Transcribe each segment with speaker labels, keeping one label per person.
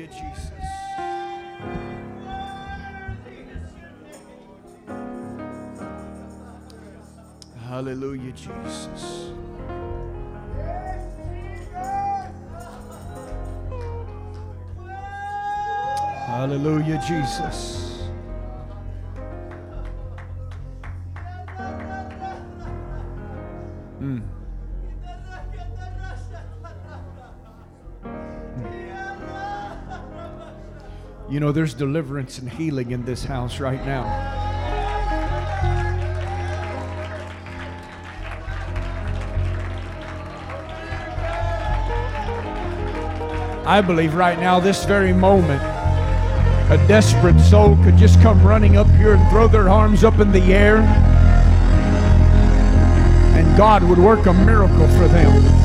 Speaker 1: Hallelujah, Jesus. Hallelujah, Jesus. Hallelujah, Jesus. You know, there's deliverance and healing in this house right now. I believe right now, this very moment, a desperate soul could just come running up here and throw their arms up in the air, and God would work a miracle for them.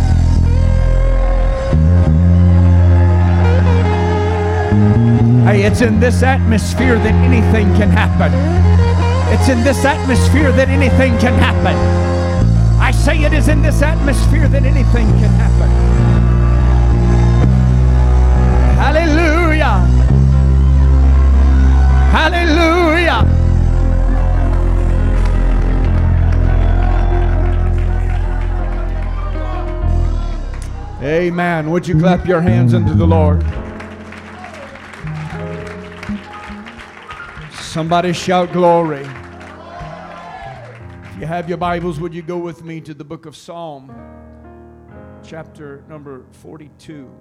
Speaker 1: It's in this atmosphere that anything can happen. It's in this atmosphere that anything can happen. I say it is in this atmosphere that anything can happen. Hallelujah. Hallelujah. Amen. Would you clap your hands unto the Lord? Somebody shout glory. If you have your Bibles, would you go with me to the book of Psalm, chapter number 42?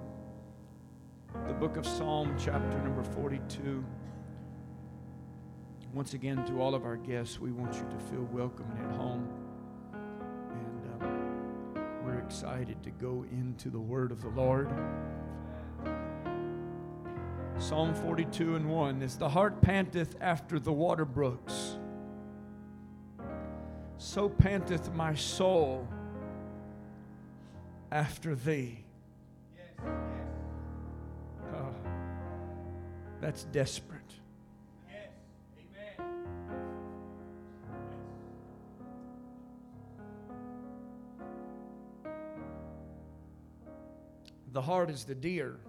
Speaker 1: The book of Psalm, chapter number 42. Once again, to all of our guests, we want you to feel welcome and at home. And um, we're excited to go into the word of the Lord. Psalm 42 and 1 is the hart panteth after the water brooks. So panteth my soul after thee. Oh, that's desperate. The hart is the deer.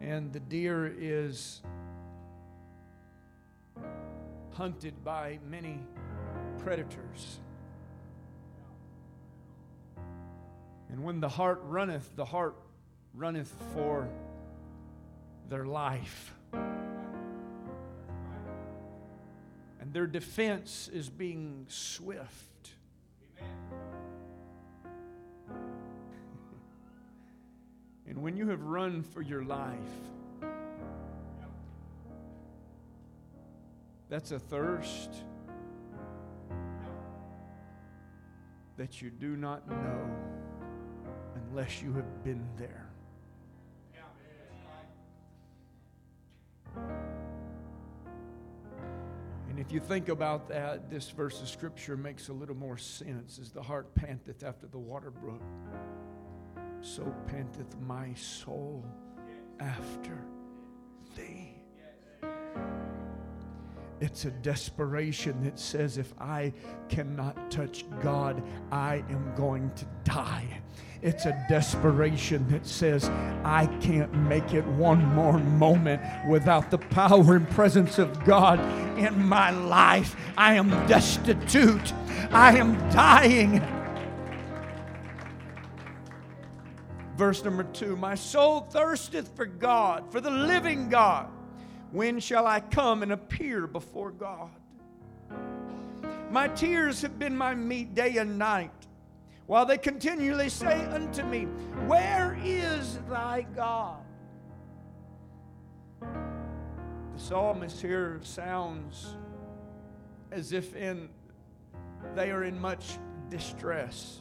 Speaker 1: And the deer is hunted by many predators. And when the hart runneth, the hart runneth for their life. And their defense is being swift. And when you have run for your life, that's a thirst that you do not know unless you have been there. And if you think about that, this verse of scripture makes a little more sense as the hart panteth after the water brook so panteth my soul after thee. It's a desperation that says, if I cannot touch God, I am going to die. It's a desperation that says, I can't make it one more moment without the power and presence of God in my life. I am destitute. I am dying. Verse number two My soul thirsteth for God, for the living God. When shall I come and appear before God? My tears have been my meat day and night, while they continually say unto me, Where is thy God? The psalmist here sounds as if in they are in much distress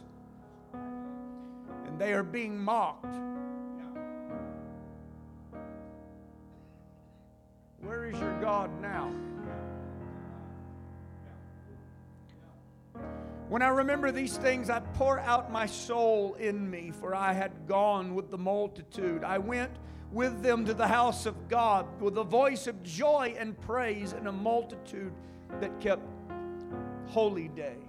Speaker 1: they are being mocked. Where is your God now? When I remember these things, I pour out my soul in me, for I had gone with the multitude. I went with them to the house of God with a voice of joy and praise and a multitude that kept holy day.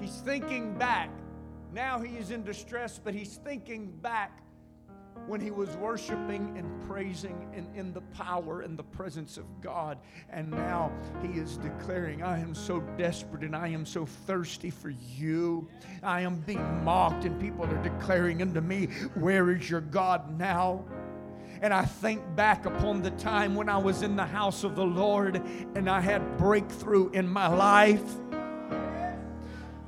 Speaker 1: He's thinking back Now he is in distress, but he's thinking back when he was worshiping and praising and in the power and the presence of God. And now he is declaring, I am so desperate and I am so thirsty for you. I am being mocked, and people are declaring unto me, Where is your God now? And I think back upon the time when I was in the house of the Lord and I had breakthrough in my life.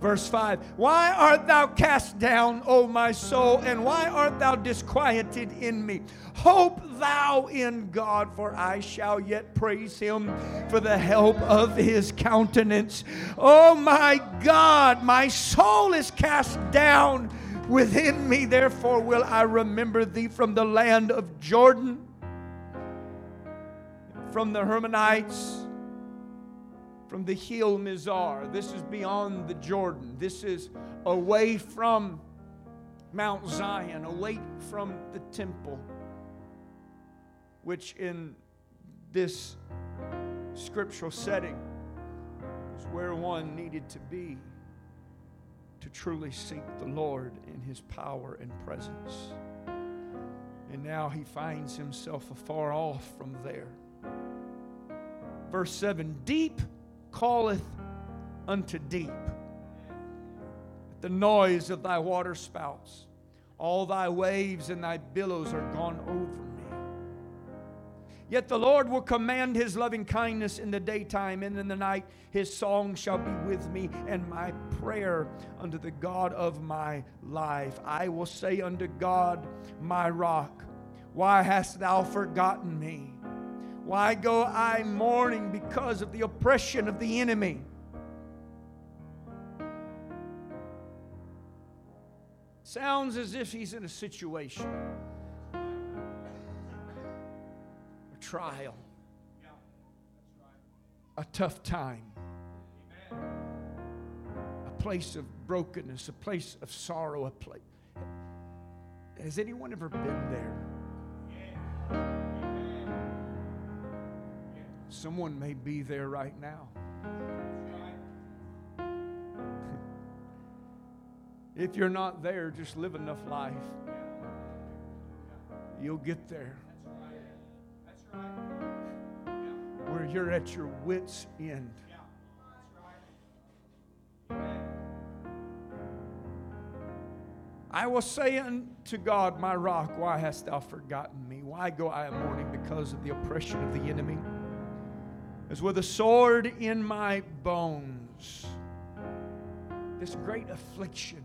Speaker 1: Verse 5 Why art thou cast down, O my soul, and why art thou disquieted in me? Hope thou in God, for I shall yet praise him for the help of his countenance. Oh my God, my soul is cast down within me, therefore will I remember thee from the land of Jordan, from the Hermonites from the hill Mizar. This is beyond the Jordan. This is away from Mount Zion, away from the temple, which in this scriptural setting is where one needed to be to truly seek the Lord in his power and presence. And now he finds himself afar off from there. Verse 7 Deep calleth unto deep. the noise of thy waterspouts, all thy waves and thy billows are gone over me. Yet the Lord will command his loving kindness in the daytime, and in the night his song shall be with me, and my prayer unto the God of my life. I will say unto God, my rock, why hast thou forgotten me? Why go I mourning because of the oppression of the enemy? Sounds as if he's in a situation, a trial, a tough time, a place of brokenness, a place of sorrow, a place. Has anyone ever been there? Someone may be there right now. if you're not there, just live enough life. You'll get there. Where you're at your wits' end. I will say unto God, my rock, why hast thou forgotten me? Why go I a mourning because of the oppression of the enemy? As with a sword in my bones. This great affliction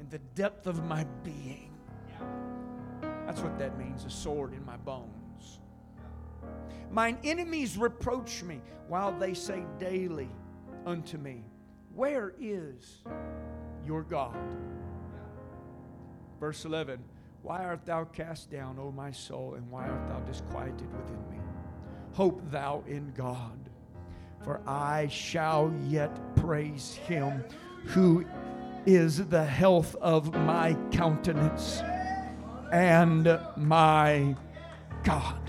Speaker 1: in the depth of my being. That's what that means a sword in my bones. Mine enemies reproach me while they say daily unto me, Where is your God? Verse 11 Why art thou cast down, O my soul, and why art thou disquieted within me? Hope thou in God, for I shall yet praise him who is the health of my countenance and my God.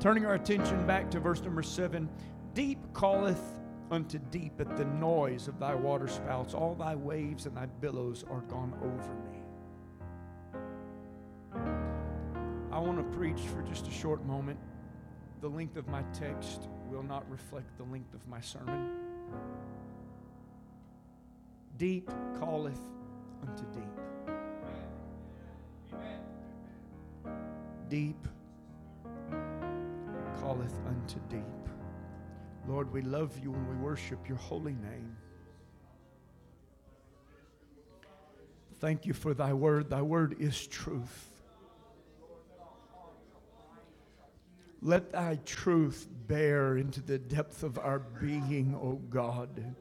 Speaker 1: Turning our attention back to verse number seven Deep calleth unto deep at the noise of thy waterspouts. All thy waves and thy billows are gone over me. Want to preach for just a short moment. The length of my text will not reflect the length of my sermon. Deep calleth unto deep. Deep calleth unto deep. Lord, we love you and we worship your holy name. Thank you for thy word. Thy word is truth. Let thy truth bear into the depth of our being, O God.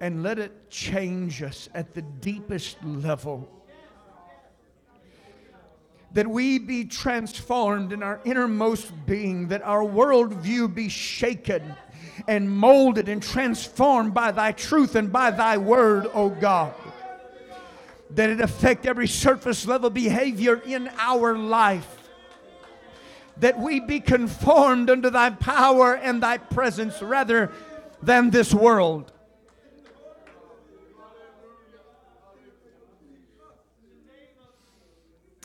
Speaker 1: And let it change us at the deepest level. That we be transformed in our innermost being, that our worldview be shaken and molded and transformed by thy truth and by thy word, O God. That it affect every surface level behavior in our life that we be conformed unto thy power and thy presence rather than this world.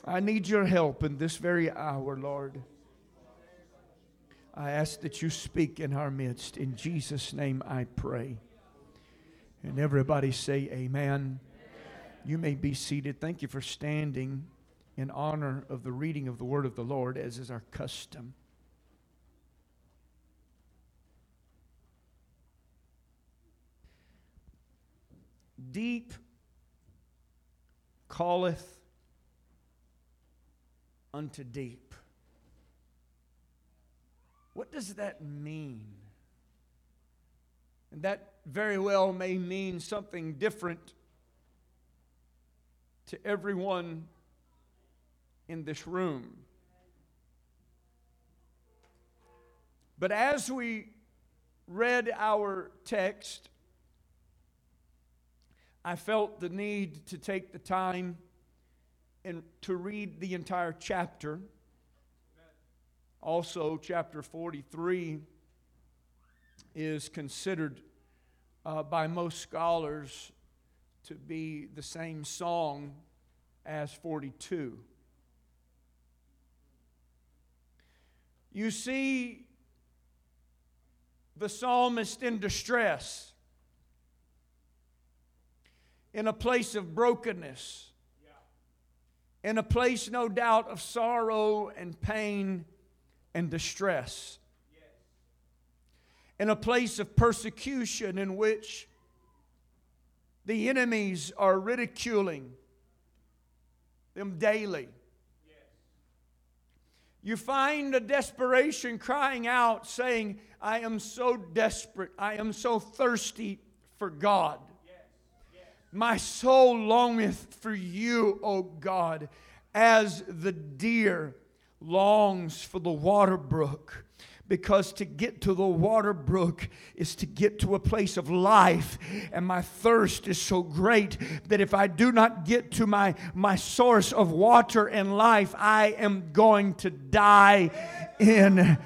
Speaker 1: I need your help in this very hour, Lord. I ask that you speak in our midst. In Jesus' name I pray. And everybody say, Amen. You may be seated. Thank you for standing in honor of the reading of the word of the Lord, as is our custom. Deep calleth unto deep. What does that mean? And that very well may mean something different to everyone in this room. But as we read our text, I felt the need to take the time and to read the entire chapter. Also, chapter 43 is considered uh, by most scholars to be the same song as 42. You see the psalmist in distress, in a place of brokenness, in a place, no doubt, of sorrow and pain and distress, in a place of persecution in which the enemies are ridiculing them daily. You find a desperation crying out, saying, I am so desperate. I am so thirsty for God. My soul longeth for you, O God, as the deer longs for the water brook because to get to the water brook is to get to a place of life. And my thirst is so great that if i do not get to my my source of water and life i am going to die in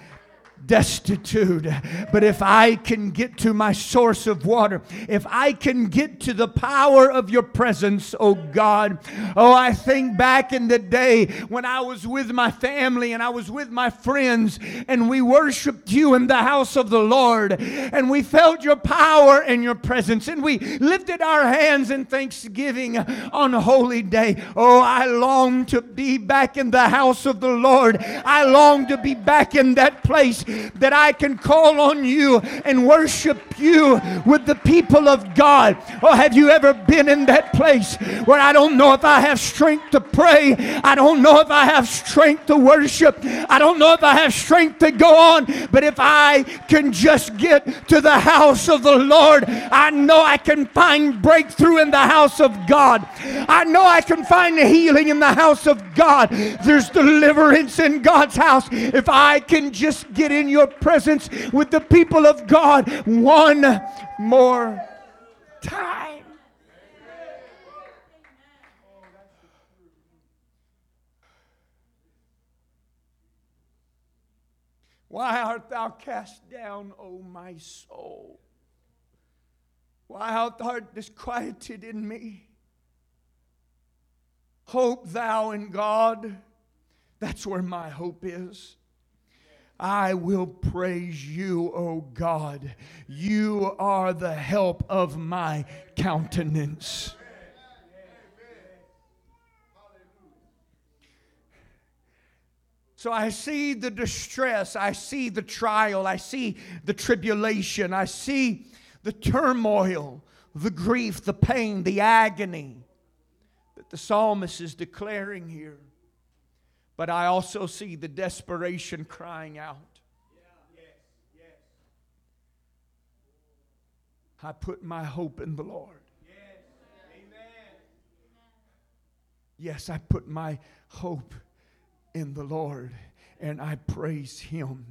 Speaker 1: destitute. But if I can get to my source of water, if I can get to the power of your presence, oh God, oh, I think back in the day when I was with my family and I was with my friends and we worshiped you in the house of the Lord and we felt your power and your presence and we lifted our hands in thanksgiving on a holy day. Oh, I long to be back in the house of the Lord. I long to be back in that place that I can call on you and worship you with the people of God. Or have you ever been in that place where I don't know if I have strength to pray? I don't know if I have strength to worship. I don't know if I have strength to go on. But if I can just get to the house of the Lord, I know I can find breakthrough in the house of God. I know I can find healing in the house of God. There's deliverance in God's house. If I can just get in your presence with the people of God one more time. Why art thou cast down, O my soul? Why art thou disquieted in me? Hope thou in God. That's where my hope is. I will praise you, O God. You are the help of my countenance. So I see the distress, I see the trial, I see the tribulation, I see the turmoil, the grief, the pain, the agony that the psalmist is declaring here but I also see the desperation crying out. I put my hope in the Lord. Yes, I put my hope in the Lord and I praise Him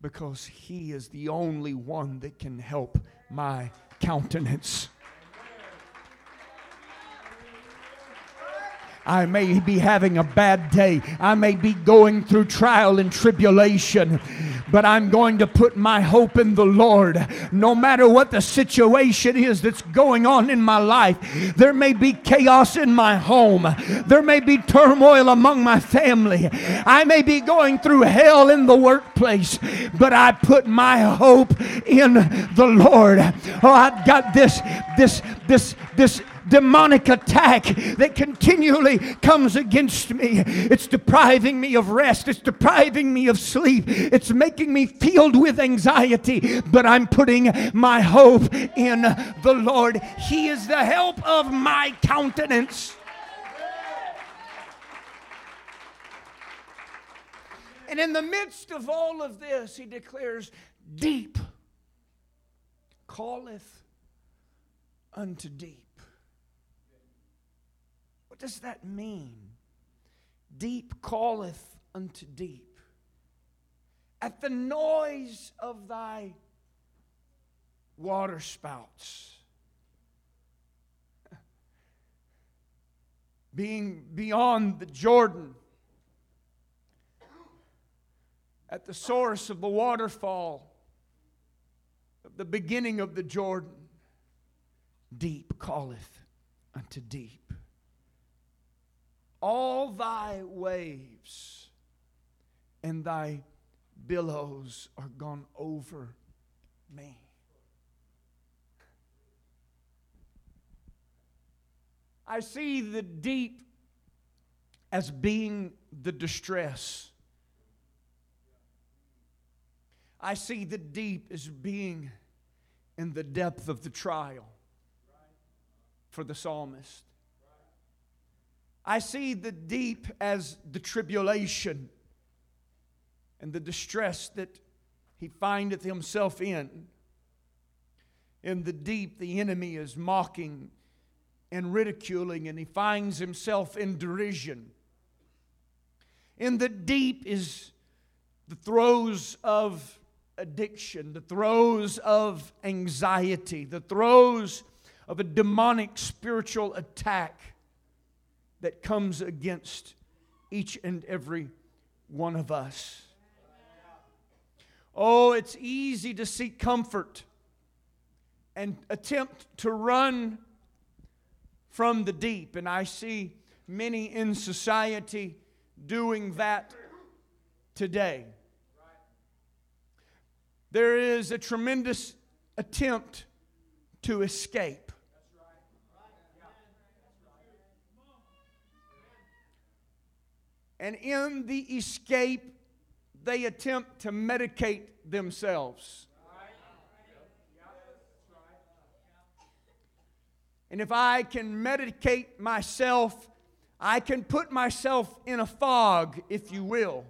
Speaker 1: because He is the only one that can help my countenance. I may be having a bad day. I may be going through trial and tribulation, but I'm going to put my hope in the Lord. No matter what the situation is that's going on in my life, there may be chaos in my home, there may be turmoil among my family, I may be going through hell in the workplace, but I put my hope in the Lord. Oh, I've got this, this, this, this demonic attack that continually comes against me. It's depriving me of rest, it's depriving me of sleep, it's making me filled with anxiety. But I'm putting my hope in the Lord. He is the help of my countenance. And in the midst of all of this, he declares, Deep calleth unto deep does that mean? Deep calleth unto deep. At the noise of thy waterspouts, being beyond the Jordan, at the source of the waterfall, of the beginning of the Jordan, deep calleth unto deep all thy waves and thy billows are gone over me. I see the deep as being the distress. I see the deep as being in the depth of the trial for the psalmist. I see the deep as the tribulation and the distress that he findeth himself in. In the deep, the enemy is mocking and ridiculing, and he finds himself in derision. In the deep is the throes of addiction, the throes of anxiety, the throes of a demonic spiritual attack that comes against each and every one of us. Oh, it's easy to seek comfort and attempt to run from the deep. And I see many in society doing that today. There is a tremendous attempt to escape. And in the escape, they attempt to medicate themselves. And if I can medicate myself, I can put myself in a fog, if you will.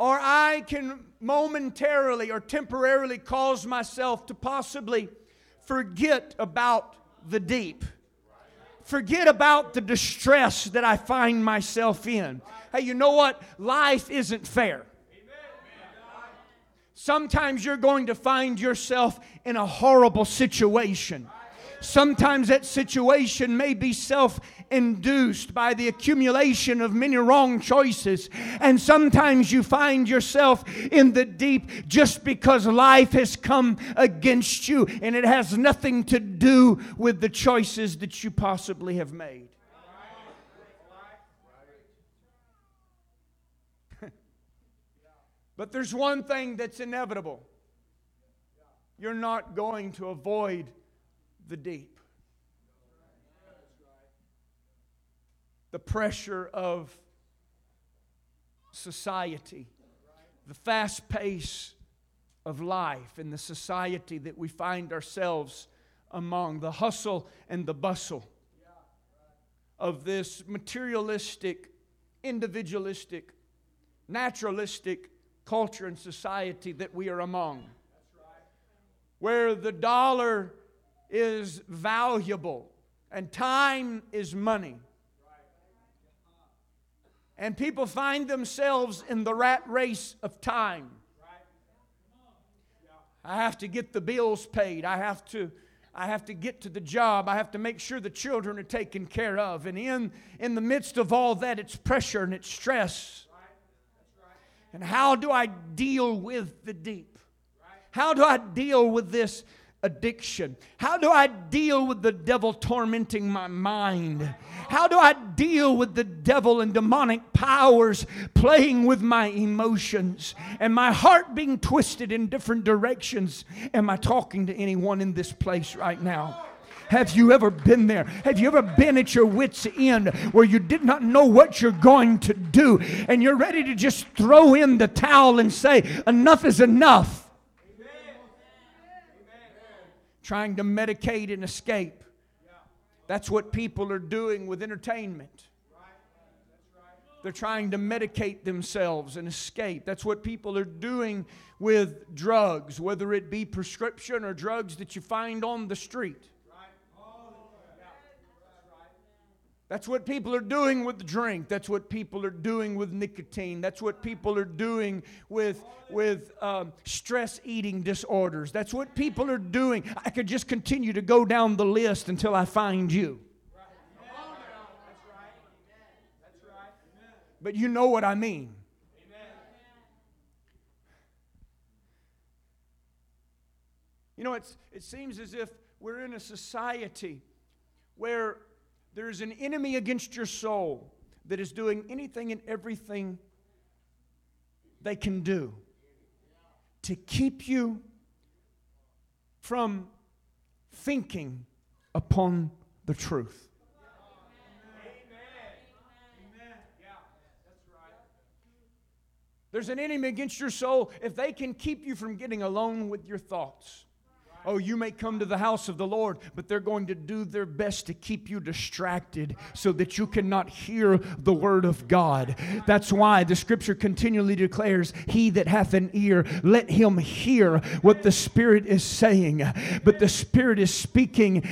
Speaker 1: Or I can momentarily or temporarily cause myself to possibly forget about the deep forget about the distress that I find myself in. Hey, you know what? Life isn't fair. Sometimes you're going to find yourself in a horrible situation. Sometimes that situation may be self induced by the accumulation of many wrong choices. And sometimes you find yourself in the deep just because life has come against you and it has nothing to do with the choices that you possibly have made. but there's one thing that's inevitable you're not going to avoid the deep. The pressure of society, the fast pace of life, and the society that we find ourselves among, the hustle and the bustle of this materialistic, individualistic, naturalistic culture and society that we are among. Where the dollar is valuable and time is money. And people find themselves in the rat race of time. I have to get the bills paid. I have to I have to get to the job. I have to make sure the children are taken care of. And in, in the midst of all that, it's pressure and it's stress. And how do I deal with the deep? How do I deal with this addiction? How do I deal with the devil tormenting my mind? How do I deal with the devil and demonic powers playing with my emotions and my heart being twisted in different directions? Am I talking to anyone in this place right now? Have you ever been there? Have you ever been at your wits' end where you did not know what you're going to do and you're ready to just throw in the towel and say, Enough is enough? Trying to medicate and escape. That's what people are doing with entertainment. They're trying to medicate themselves and escape. That's what people are doing with drugs, whether it be prescription or drugs that you find on the street. That's what people are doing with drink. That's what people are doing with nicotine. That's what people are doing with, with um, stress eating disorders. That's what people are doing. I could just continue to go down the list until I find you. But you know what I mean. You know, it's, it seems as if we're in a society where there's an enemy against your soul that is doing anything and everything they can do to keep you from thinking upon the truth. There's an enemy against your soul if they can keep you from getting alone with your thoughts. Oh, you may come to the house of the Lord, but they're going to do their best to keep you distracted so that you cannot hear the word of God. That's why the scripture continually declares, He that hath an ear, let him hear what the Spirit is saying. But the Spirit is speaking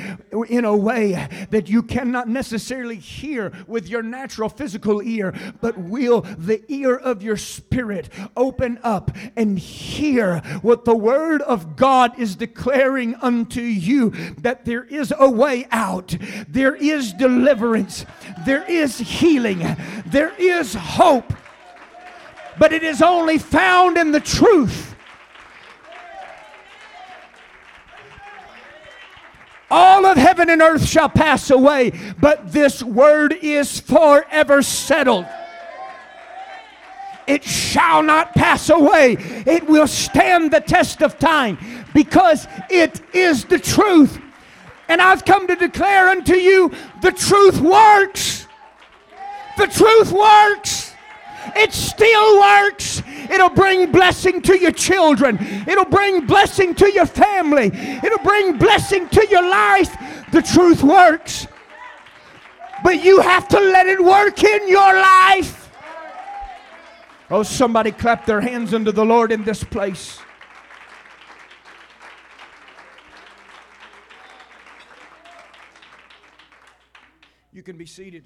Speaker 1: in a way that you cannot necessarily hear with your natural physical ear, but will the ear of your spirit open up and hear what the word of God is declaring declaring unto you that there is a way out, there is deliverance, there is healing, there is hope, but it is only found in the truth. All of heaven and earth shall pass away, but this word is forever settled. It shall not pass away. It will stand the test of time because it is the truth. And I've come to declare unto you the truth works. The truth works. It still works. It'll bring blessing to your children. It'll bring blessing to your family. It'll bring blessing to your life. The truth works. But you have to let it work in your life. Oh, somebody clap their hands unto the Lord in this place. You can be seated.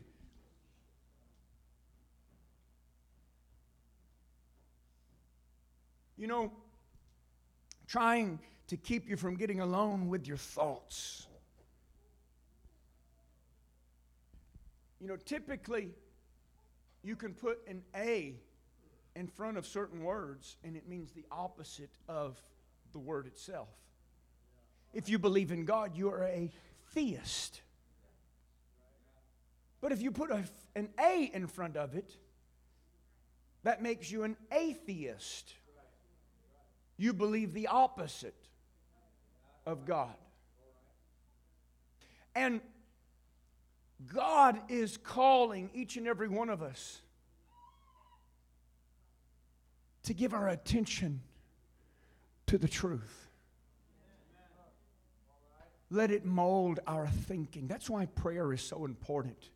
Speaker 1: You know, trying to keep you from getting alone with your thoughts. You know, typically, you can put an A in front of certain words, and it means the opposite of the word itself. If you believe in God, you are a theist. But if you put a, an A in front of it, that makes you an atheist. You believe the opposite of God. And God is calling each and every one of us to give our attention to the truth. Let it mold our thinking. That's why prayer is so important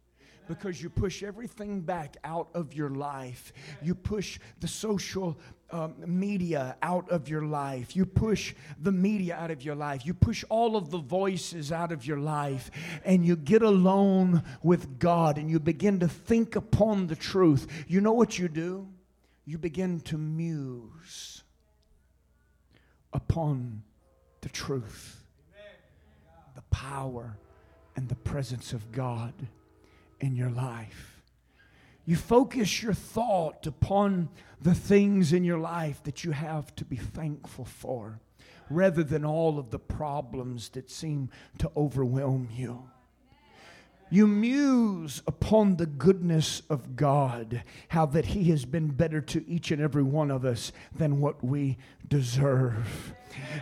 Speaker 1: because you push everything back out of your life. You push the social um, media out of your life. You push the media out of your life. You push all of the voices out of your life. And you get alone with God and you begin to think upon the truth. You know what you do? you begin to muse upon the truth. The power and the presence of God in your life. You focus your thought upon the things in your life that you have to be thankful for rather than all of the problems that seem to overwhelm you. You muse upon the goodness of God, how that He has been better to each and every one of us than what we deserve.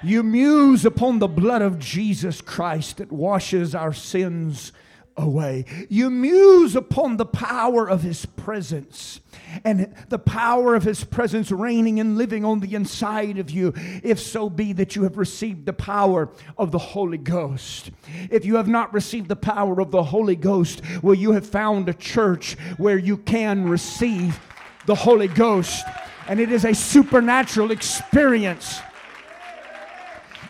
Speaker 1: You muse upon the blood of Jesus Christ that washes our sins away. You muse upon the power of His presence and the power of His presence reigning and living on the inside of you, if so be that you have received the power of the Holy Ghost. If you have not received the power of the Holy Ghost, well, you have found a church where you can receive the Holy Ghost, and it is a supernatural experience.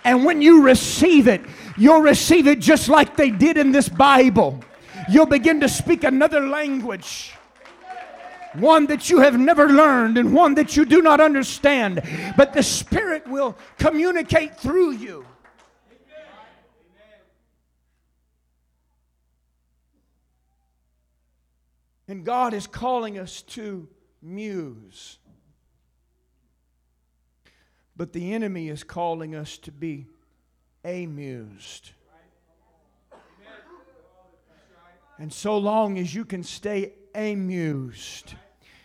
Speaker 1: And when you receive it, you'll receive it just like they did in this Bible. You'll begin to speak another language one that you have never learned and one that you do not understand, but the Spirit will communicate through you. And God is calling us to muse. But the enemy is calling us to be amused. And so long as you can stay amused,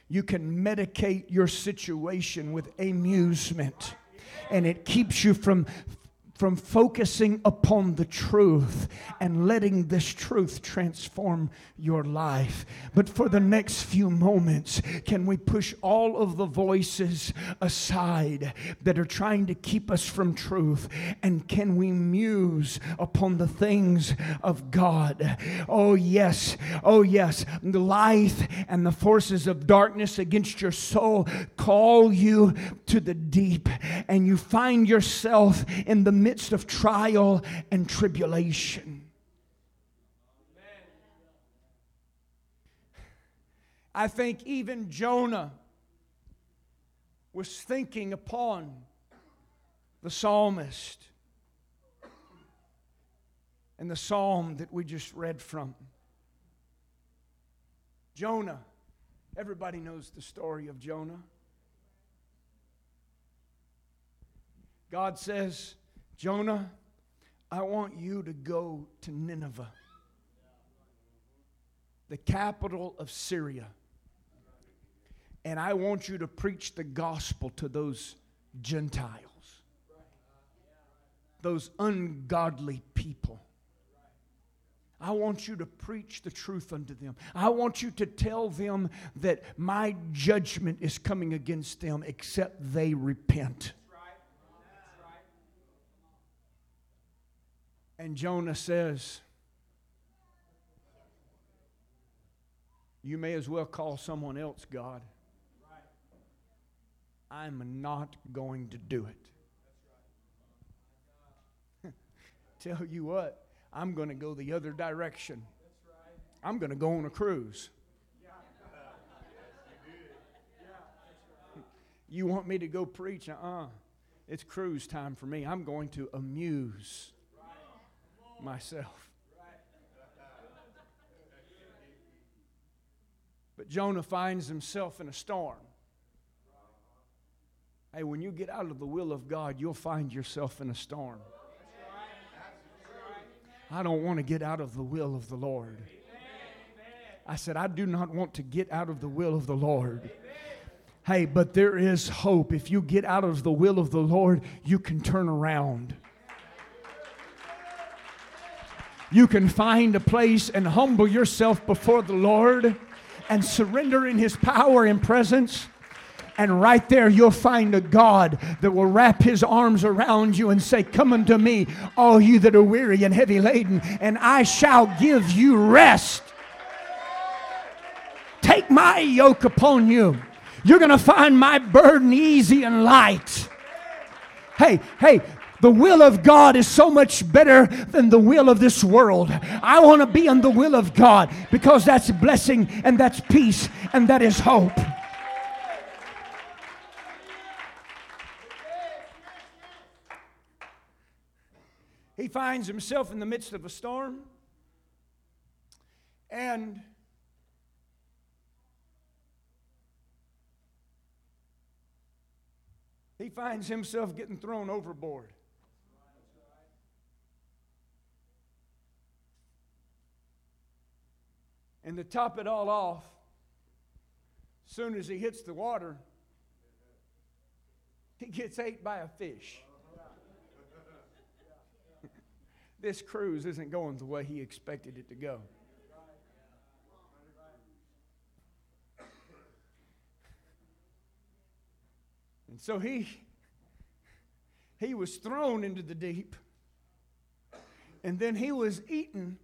Speaker 1: you can medicate your situation with amusement. And it keeps you from from focusing upon the truth and letting this truth transform your life. But for the next few moments, can we push all of the voices aside that are trying to keep us from truth? And can we muse upon the things of God? Oh, yes. Oh, yes. The life and the forces of darkness against your soul call you to the deep, and you find yourself in the midst of trial and tribulation. I think even Jonah was thinking upon the psalmist and the psalm that we just read from. Jonah, everybody knows the story of Jonah. God says, Jonah, I want you to go to Nineveh, the capital of Syria. And I want you to preach the gospel to those Gentiles, those ungodly people. I want you to preach the truth unto them. I want you to tell them that my judgment is coming against them except they repent. And Jonah says, You may as well call someone else God. I'm not going to do it. Tell you what, I'm going to go the other direction. I'm going to go on a cruise. You want me to go preach? Uh uh-uh. uh It's cruise time for me. I'm going to amuse myself. But Jonah finds himself in a storm. Hey, when you get out of the will of God, you'll find yourself in a storm. I don't want to get out of the will of the Lord. I said, I do not want to get out of the will of the Lord. Hey, but there is hope. If you get out of the will of the Lord, you can turn around you can find a place and humble yourself before the Lord and surrender in His power and presence. And right there, you'll find a God that will wrap his arms around you and say, Come unto me, all you that are weary and heavy laden, and I shall give you rest. Take my yoke upon you. You're going to find my burden easy and light. Hey, hey, the will of God is so much better than the will of this world. I want to be in the will of God because that's blessing and that's peace and that is hope. He finds himself in the midst of a storm. And he finds himself getting thrown overboard. And to top it all off, soon as he hits the water, he gets ate by a fish. this cruise isn't going the way he expected it to go. And so he he was thrown into the deep. And then he was eaten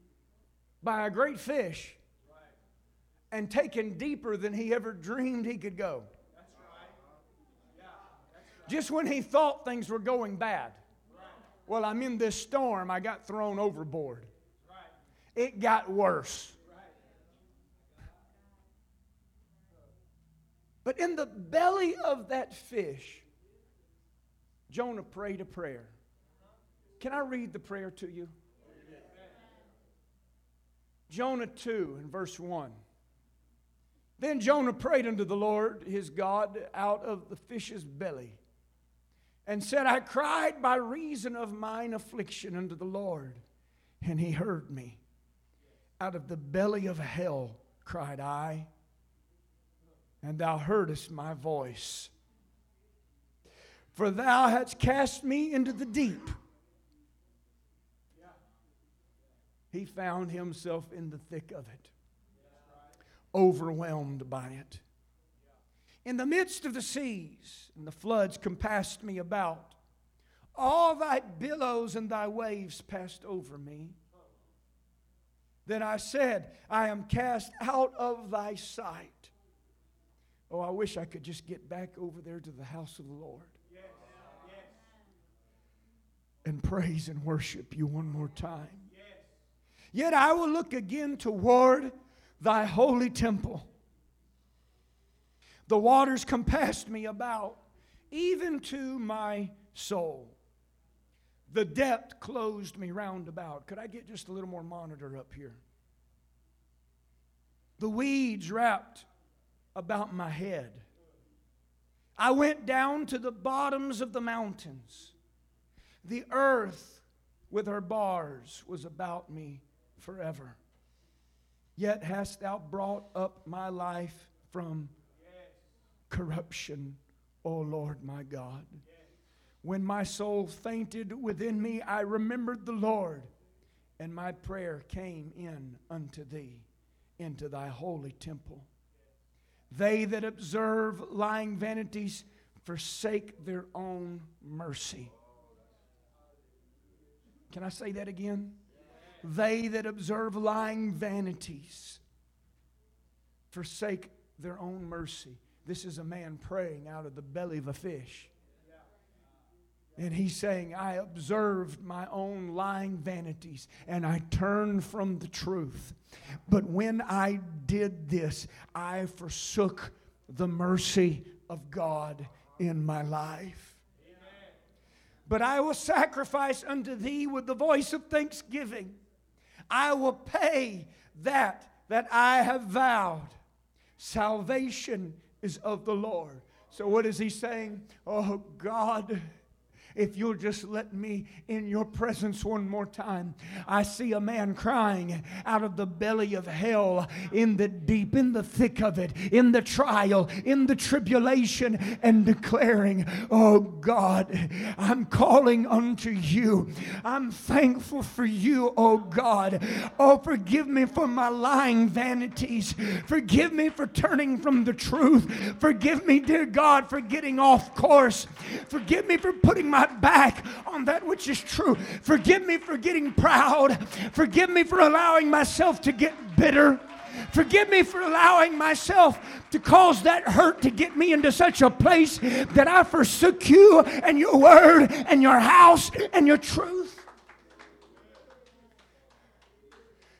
Speaker 1: by a great fish and taken deeper than he ever dreamed he could go. that's right Just when he thought things were going bad. Well, I'm in this storm, I got thrown overboard. It got worse. But in the belly of that fish, Jonah prayed a prayer. Can I read the prayer to you? Jonah 2 in verse 1. Then Jonah prayed unto the Lord his God out of the fish's belly and said, I cried by reason of mine affliction unto the Lord, and he heard me. Out of the belly of hell cried I, and thou heardest my voice. For thou hadst cast me into the deep. He found himself in the thick of it overwhelmed by it. In the midst of the seas, and the floods compassed me about, all thy billows and thy waves passed over me. Then I said, I am cast out of thy sight. Oh, I wish I could just get back over there to the house of the Lord and praise and worship you one more time. Yet I will look again toward thy holy temple. The waters compassed me about, even to my soul. The depth closed me round about. Could I get just a little more monitor up here? The weeds wrapped about my head. I went down to the bottoms of the mountains. The earth with her bars was about me forever. Yet hast thou brought up my life from corruption, O Lord my God. When my soul fainted within me, I remembered the Lord, and my prayer came in unto thee, into thy holy temple. They that observe lying vanities forsake their own mercy. Can I say that again? They that observe lying vanities forsake their own mercy. This is a man praying out of the belly of a fish. And he's saying, I observed my own lying vanities and I turned from the truth. But when I did this, I forsook the mercy of God in my life. But I will sacrifice unto thee with the voice of thanksgiving. I will pay that that I have vowed. Salvation is of the Lord. So, what is he saying? Oh, God if you'll just let me in your presence one more time. I see a man crying out of the belly of hell, in the deep, in the thick of it, in the trial, in the tribulation, and declaring, Oh God, I'm calling unto you. I'm thankful for you, oh God. Oh, forgive me for my lying vanities. Forgive me for turning from the truth. Forgive me, dear God, for getting off course. Forgive me for putting my back on that which is true. Forgive me for getting proud. Forgive me for allowing myself to get bitter. Forgive me for allowing myself to cause that hurt to get me into such a place that I forsook you and your word and your house and your truth.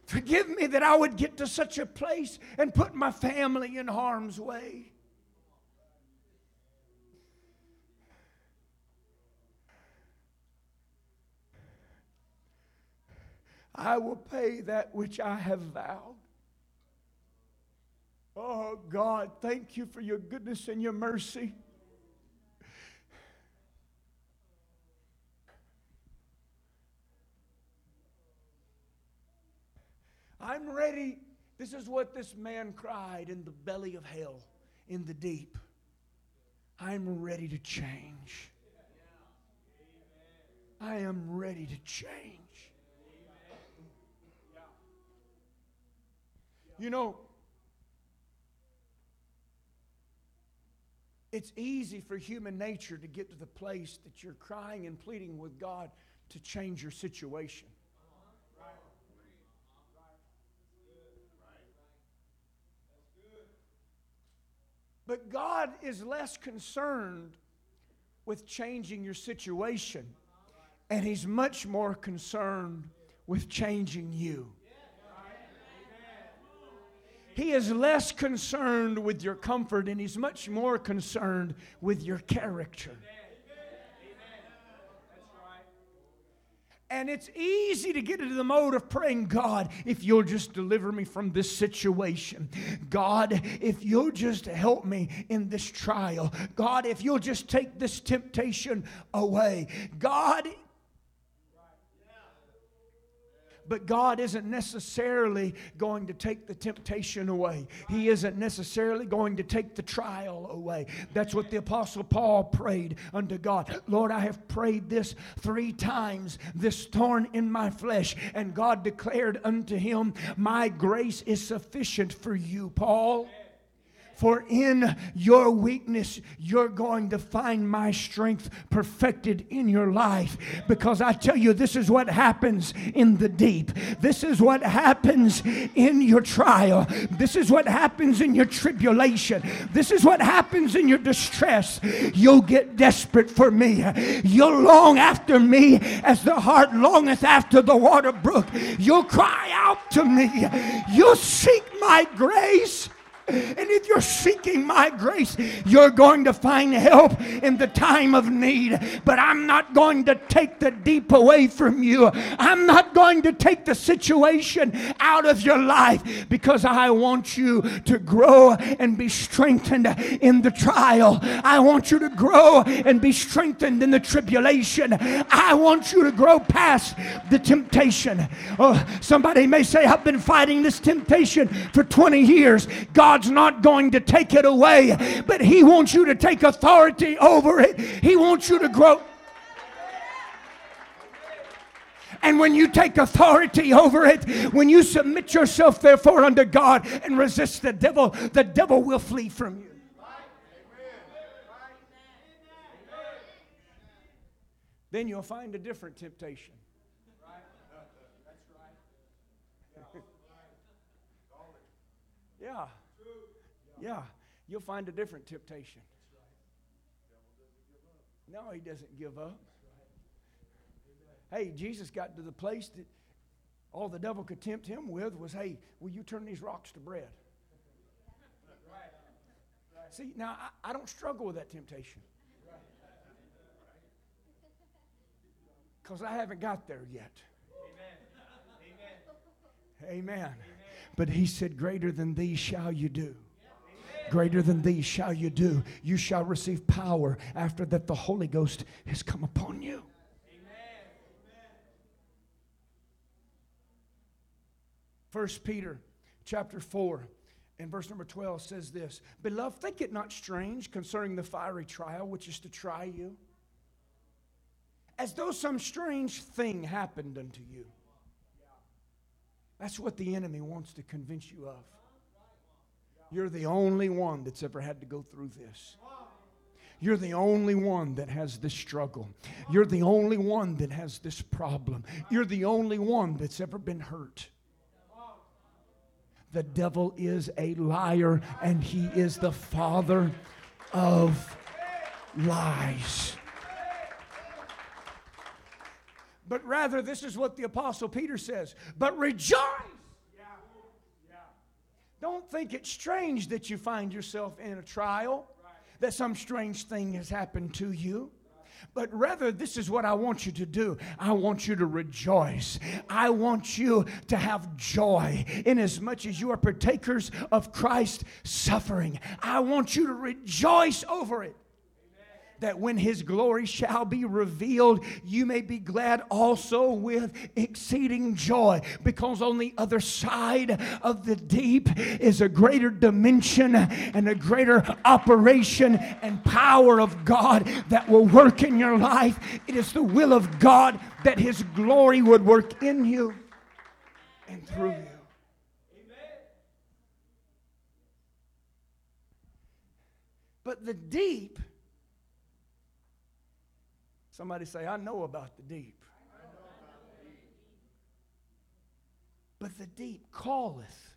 Speaker 1: Forgive me that I would get to such a place and put my family in harm's way. I will pay that which I have vowed. Oh God, thank you for your goodness and your mercy. I'm ready. This is what this man cried in the belly of hell, in the deep. I'm ready to change. I am ready to change. You know, it's easy for human nature to get to the place that you're crying and pleading with God to change your situation. But God is less concerned with changing your situation, and He's much more concerned with changing you. He is less concerned with your comfort, and He's much more concerned with your character. And it's easy to get into the mode of praying, God, if you'll just deliver me from this situation. God, if you'll just help me in this trial. God, if you'll just take this temptation away. God, But God isn't necessarily going to take the temptation away. He isn't necessarily going to take the trial away. That's what the Apostle Paul prayed unto God. Lord, I have prayed this three times, this thorn in my flesh. And God declared unto him, My grace is sufficient for you, Paul. For in your weakness, you're going to find my strength perfected in your life. Because I tell you, this is what happens in the deep. This is what happens in your trial. This is what happens in your tribulation. This is what happens in your distress. You'll get desperate for me. You'll long after me as the hart longeth after the water brook. You'll cry out to me. You'll seek my grace. And if you're seeking my grace, you're going to find help in the time of need. But I'm not going to take the deep away from you. I'm not going to take the situation out of your life because I want you to grow and be strengthened in the trial. I want you to grow and be strengthened in the tribulation. I want you to grow past the temptation. Oh, somebody may say, I've been fighting this temptation for 20 years. God God's not going to take it away, but He wants you to take authority over it. He wants you to grow. And when you take authority over it, when you submit yourself, therefore, unto God and resist the devil, the devil will flee from you. Then you'll find a different temptation. yeah. Yeah, you'll find a different temptation. No, he doesn't give up. Hey, Jesus got to the place that all the devil could tempt him with was, hey, will you turn these rocks to bread? See, now I, I don't struggle with that temptation. Because I haven't got there yet. Amen. Amen. Amen. But he said, Greater than these shall you do. Greater than these shall you do. You shall receive power after that the Holy Ghost has come upon you. First Peter chapter 4 and verse number 12 says this Beloved, think it not strange concerning the fiery trial which is to try you, as though some strange thing happened unto you. That's what the enemy wants to convince you of. You're the only one that's ever had to go through this. You're the only one that has this struggle. You're the only one that has this problem. You're the only one that's ever been hurt. The devil is a liar and he is the father of lies. But rather, this is what the Apostle Peter says But rejoice don't think it's strange that you find yourself in a trial, that some strange thing has happened to you. But rather, this is what I want you to do. I want you to rejoice. I want you to have joy in as much as you are partakers of Christ's suffering. I want you to rejoice over it that when his glory shall be revealed, you may be glad also with exceeding joy. Because on the other side of the deep is a greater dimension and a greater operation and power of God that will work in your life. It is the will of God that his glory would work in you and through you. But the deep Somebody say, I know about the deep. But the deep calleth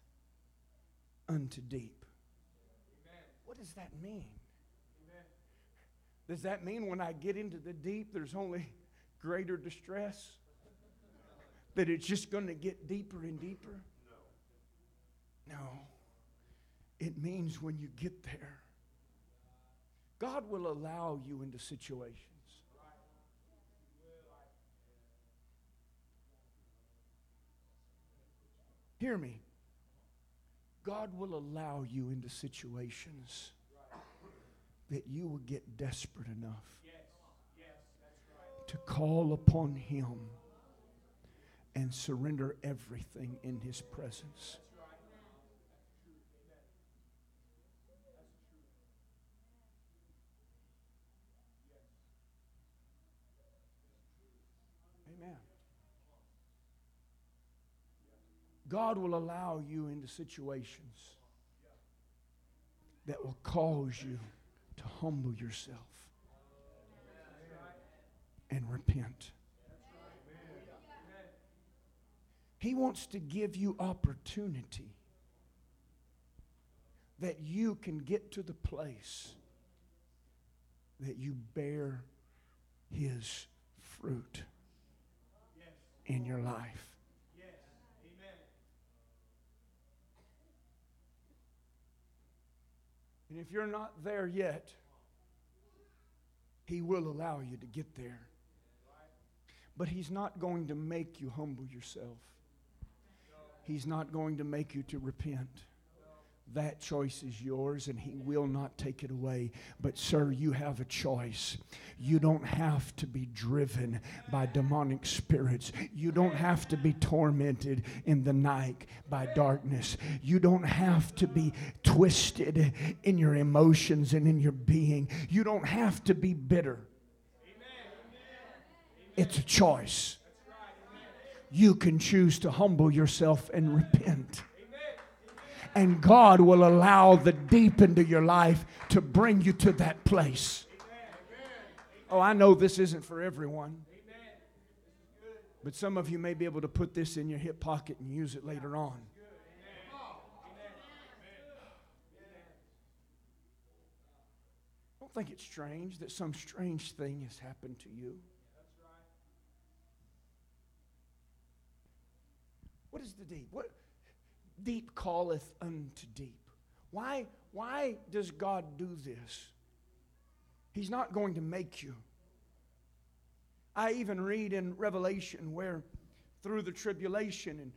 Speaker 1: unto deep. What does that mean? Does that mean when I get into the deep, there's only greater distress? That it's just going to get deeper and deeper? No. No. It means when you get there, God will allow you into situations Hear me. God will allow you into situations that you will get desperate enough to call upon Him and surrender everything in His presence. God will allow you into situations that will cause you to humble yourself and repent. He wants to give you opportunity that you can get to the place that you bear His fruit in your life. And if you're not there yet, He will allow you to get there. But He's not going to make you humble yourself, He's not going to make you to repent. That choice is yours and he will not take it away. But, sir, you have a choice. You don't have to be driven by demonic spirits. You don't have to be tormented in the night by darkness. You don't have to be twisted in your emotions and in your being. You don't have to be bitter. It's a choice. You can choose to humble yourself and repent and God will allow the deep into your life to bring you to that place. Oh, I know this isn't for everyone. But some of you may be able to put this in your hip pocket and use it later on. Don't think it's strange that some strange thing has happened to you. What is the deep? What, deep calleth unto deep. Why, why does God do this? He's not going to make you. I even read in Revelation where through the tribulation and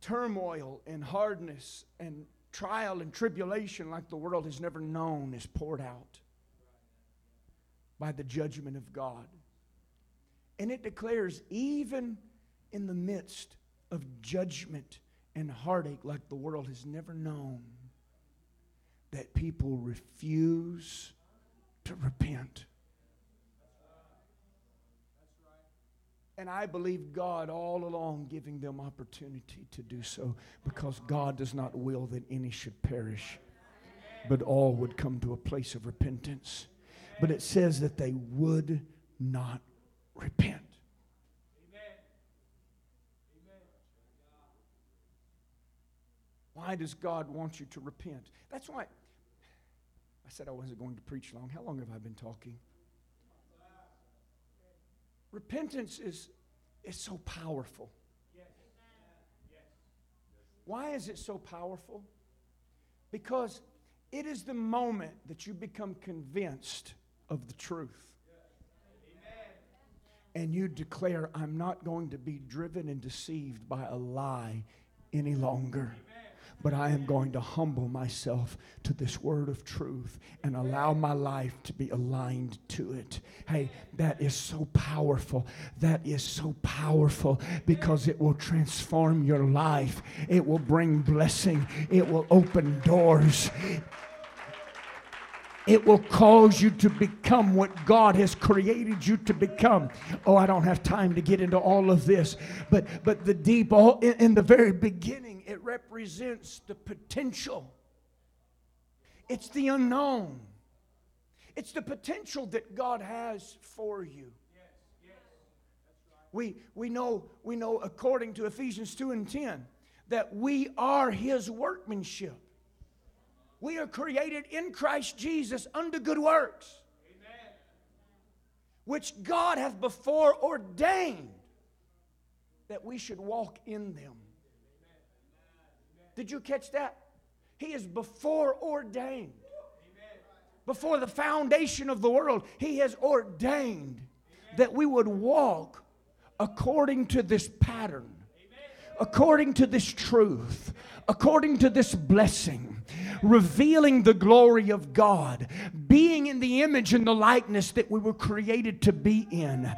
Speaker 1: turmoil and hardness and trial and tribulation like the world has never known is poured out by the judgment of God. And it declares, even in the midst of judgment and heartache like the world has never known that people refuse to repent. And I believe God all along giving them opportunity to do so because God does not will that any should perish, but all would come to a place of repentance. But it says that they would not repent. Why does God want you to repent? That's why I said I wasn't going to preach long. How long have I been talking? Repentance is, is so powerful. Why is it so powerful? Because it is the moment that you become convinced of the truth. and you declare, I'm not going to be driven and deceived by a lie any longer but I am going to humble myself to this word of truth and allow my life to be aligned to it. Hey, that is so powerful. That is so powerful because it will transform your life, it will bring blessing, it will open doors. It will cause you to become what God has created you to become. Oh, I don't have time to get into all of this, but but the deep all in, in the very beginning, it represents the potential. It's the unknown. It's the potential that God has for you. We, we, know, we know, according to Ephesians 2 and 10, that we are His workmanship. We are created in Christ Jesus unto good works, Amen. which God hath before ordained that we should walk in them. Did you catch that? He is before ordained. Before the foundation of the world, He has ordained that we would walk according to this pattern, according to this truth, according to this blessing revealing the glory of God, being in the image and the likeness that we were created to be in.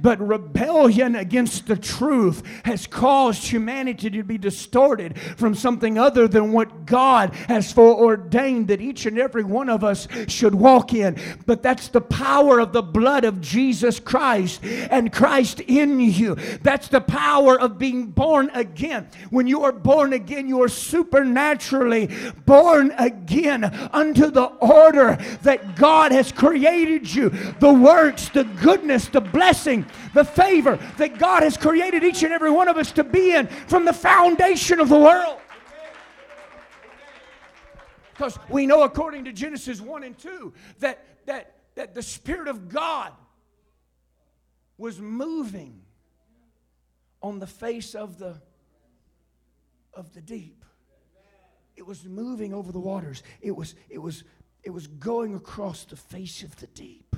Speaker 1: But rebellion against the truth has caused humanity to be distorted from something other than what God has foreordained that each and every one of us should walk in. But that's the power of the blood of Jesus Christ and Christ in you. That's the power of being born again. When you are born again, you are supernaturally born again unto the order that God has created you. The works, the goodness, the blessing, the favor that God has created each and every one of us to be in from the foundation of the world. Because we know according to Genesis 1 and 2 that, that, that the Spirit of God was moving on the face of the, of the deep. It was moving over the waters. It was, it was, it was going across the face of the deep.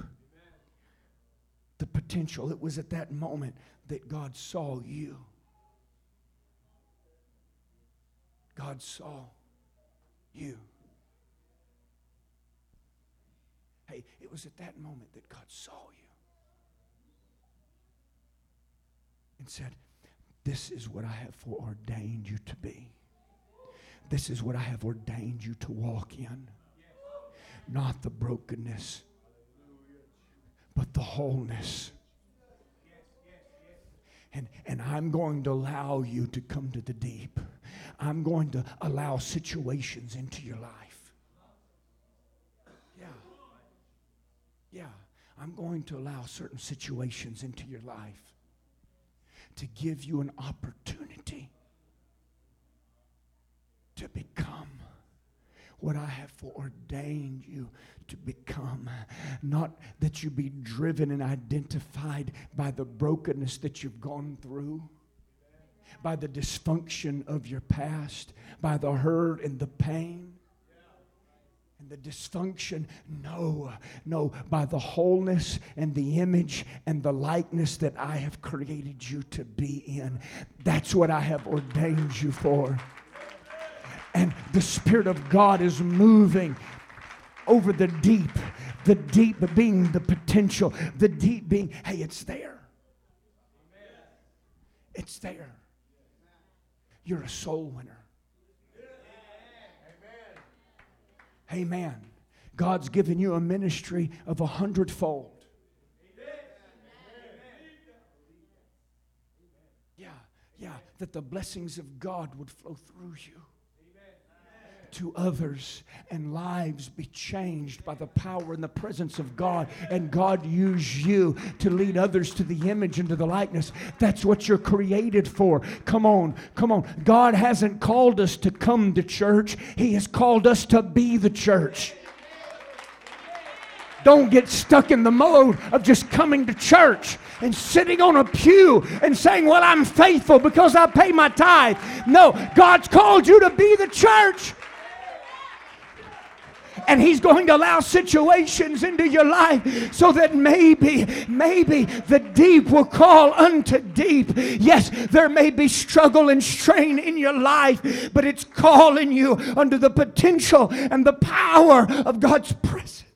Speaker 1: The potential. It was at that moment that God saw you. God saw you. Hey, it was at that moment that God saw you and said, This is what I have foreordained you to be. This is what I have ordained you to walk in. Not the brokenness, but the wholeness. And, and I'm going to allow you to come to the deep. I'm going to allow situations into your life. Yeah. Yeah. I'm going to allow certain situations into your life to give you an opportunity to become what I have foreordained you to become. Not that you be driven and identified by the brokenness that you've gone through, by the dysfunction of your past, by the hurt and the pain. And the dysfunction, no, no, by the wholeness and the image and the likeness that I have created you to be in. That's what I have ordained you for and the Spirit of God is moving over the deep. The deep being the potential, the deep being, hey, it's there. It's there. You're a soul winner. Amen. God's given you a ministry of a hundredfold. Yeah, yeah, that the blessings of God would flow through you to others and lives be changed by the power and the presence of God. And God use you to lead others to the image and to the likeness. That's what you're created for. Come on, come on. God hasn't called us to come to church, He has called us to be the church. Don't get stuck in the mode of just coming to church and sitting on a pew and saying, Well, I'm faithful because I pay my tithe. No, God's called you to be the church. And He's going to allow situations into your life so that maybe, maybe the deep will call unto deep. Yes, there may be struggle and strain in your life, but it's calling you under the potential and the power of God's presence.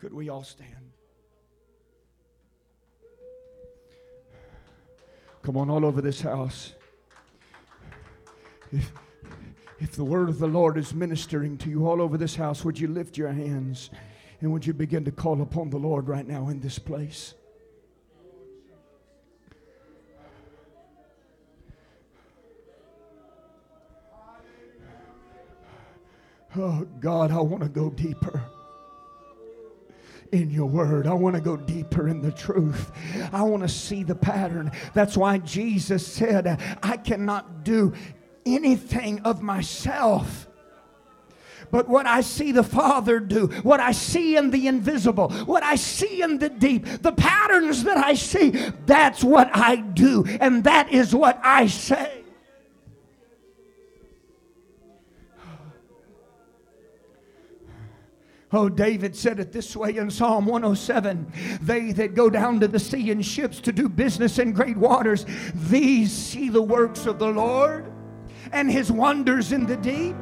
Speaker 1: Could we all stand? Come on, all over this house. If, if the word of the Lord is ministering to you all over this house, would you lift your hands and would you begin to call upon the Lord right now in this place? Oh, God, I want to go deeper in your word. I want to go deeper in the truth. I want to see the pattern. That's why Jesus said, I cannot do anything of myself. But what I see the Father do, what I see in the invisible, what I see in the deep, the patterns that I see, that's what I do. And that is what I say. Oh, David said it this way in Psalm 107 They that go down to the sea in ships to do business in great waters, these see the works of the Lord and his wonders in the deep.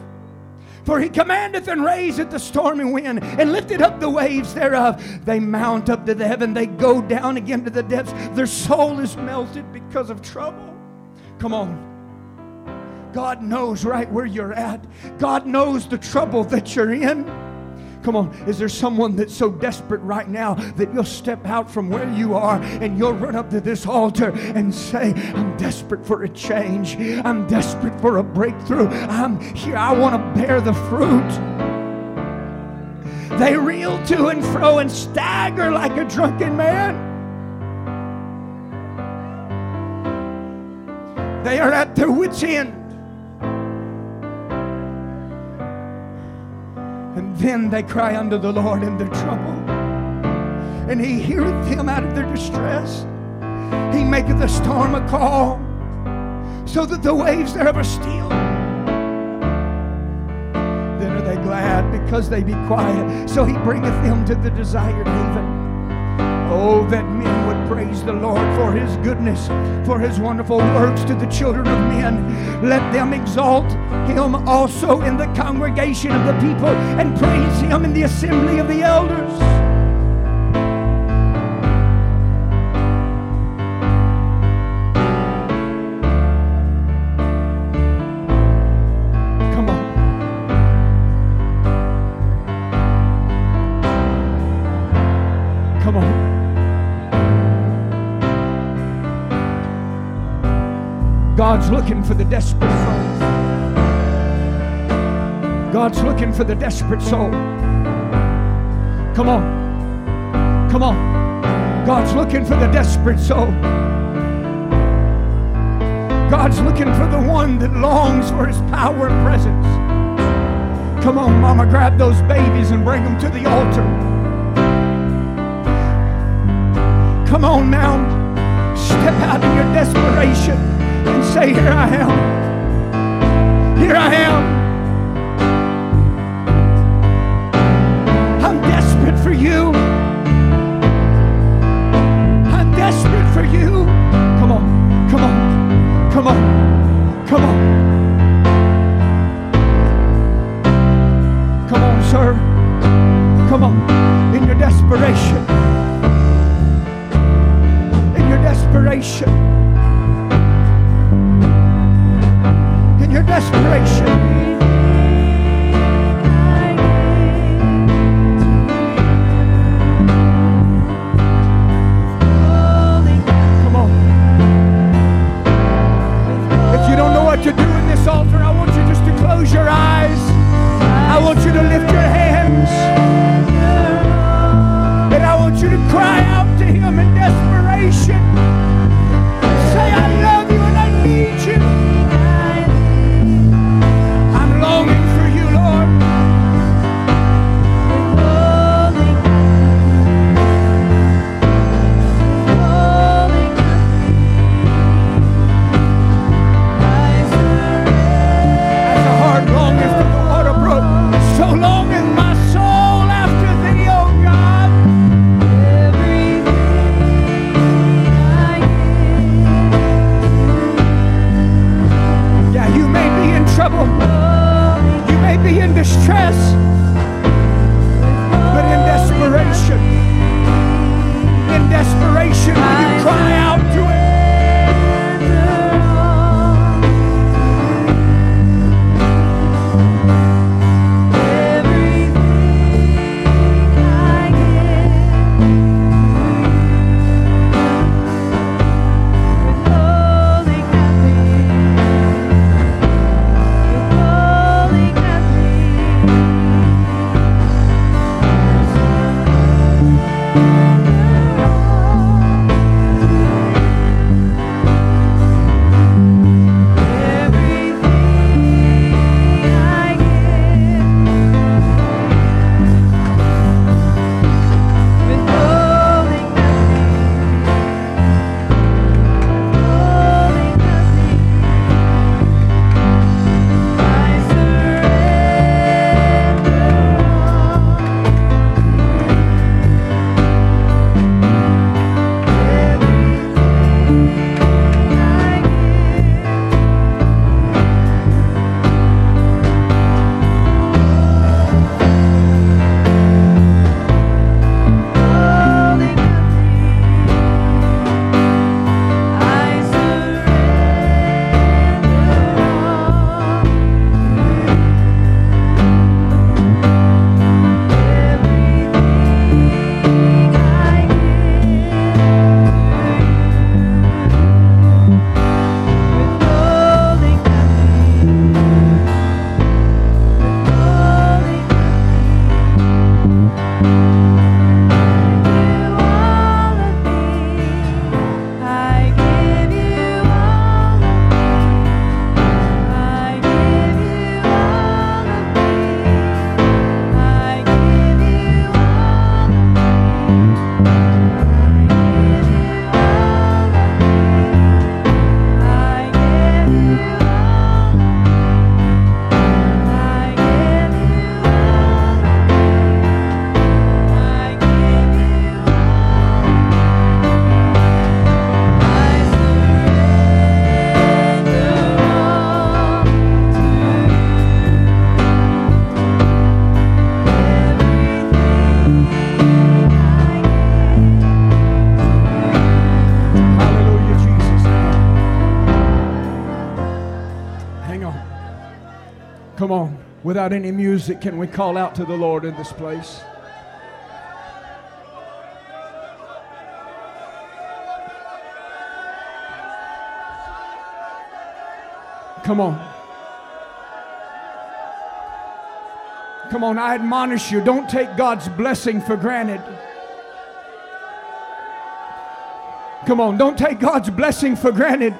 Speaker 1: For he commandeth and raiseth the stormy wind and lifted up the waves thereof. They mount up to the heaven, they go down again to the depths. Their soul is melted because of trouble. Come on. God knows right where you're at. God knows the trouble that you're in. Come on, is there someone that's so desperate right now that you'll step out from where you are and you'll run up to this altar and say, I'm desperate for a change. I'm desperate for a breakthrough. I'm here. I want to bear the fruit. They reel to and fro and stagger like a drunken man. They are at their wits' end. Then they cry unto the Lord in their trouble, and He heareth them out of their distress. He maketh the storm a calm, so that the waves are still. Then are they glad because they be quiet. So He bringeth them to the desired haven. Oh, that men praise the Lord for his goodness, for his wonderful works to the children of men. Let them exalt him also in the congregation of the people and praise him in the assembly of the elders. God's looking for the desperate soul. God's looking for the desperate soul. Come on. Come on. God's looking for the desperate soul. God's looking for the one that longs for his power and presence. Come on, mama, grab those babies and bring them to the altar. Come on now. Step out in your desperation and say, Here I am. Here I am. I'm desperate for you. I'm desperate for you. Come on, come on, come on, come on. Come on, sir. Come on. In your desperation. In your desperation. Desperation. Without any music, can we call out to the Lord in this place? Come on. Come on, I admonish you, don't take God's blessing for granted. Come on, don't take God's blessing for granted.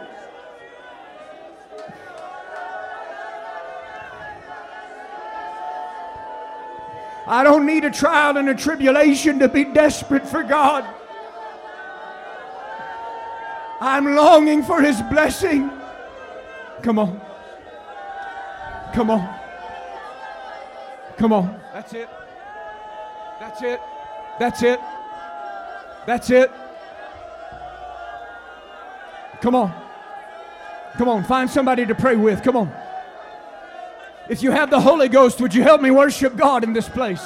Speaker 1: I don't need a trial and a tribulation to be desperate for God. I'm longing for His blessing. Come on. Come on. Come on. That's it. That's it. That's it. That's it. Come on. Come on. Find somebody to pray with. Come on. If you have the Holy Ghost, would you help me worship God in this place?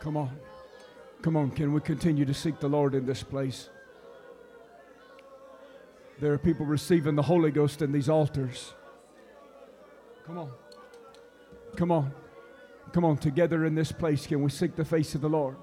Speaker 1: Come on. Come on. Can we continue to seek the Lord in this place? There are people receiving the Holy Ghost in these altars. Come on. Come on. Come on. Together in this place, can we seek the face of the Lord?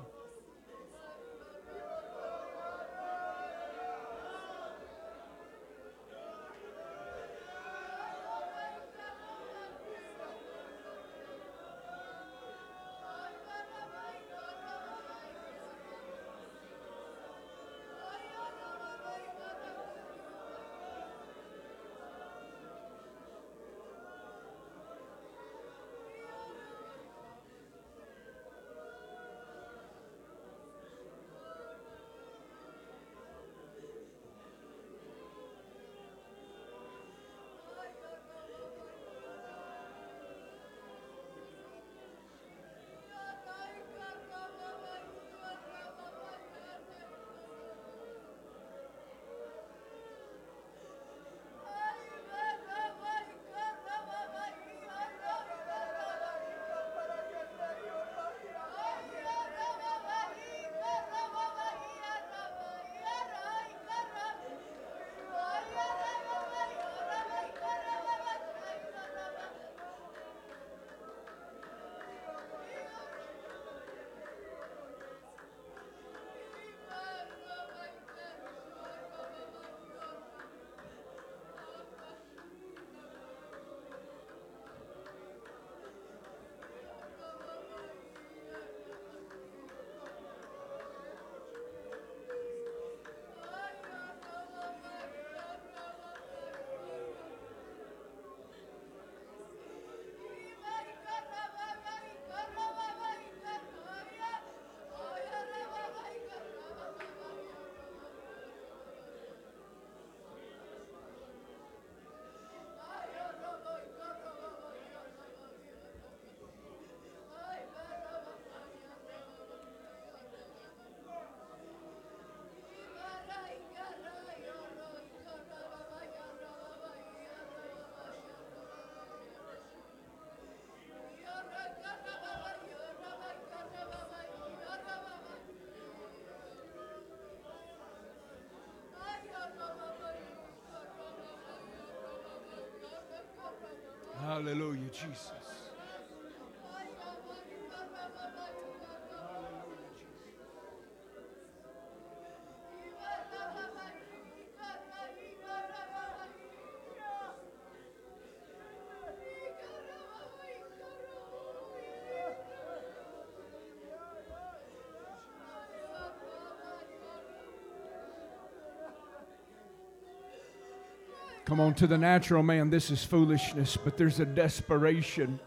Speaker 1: Come on, to the natural man, this is foolishness, but there's a desperation.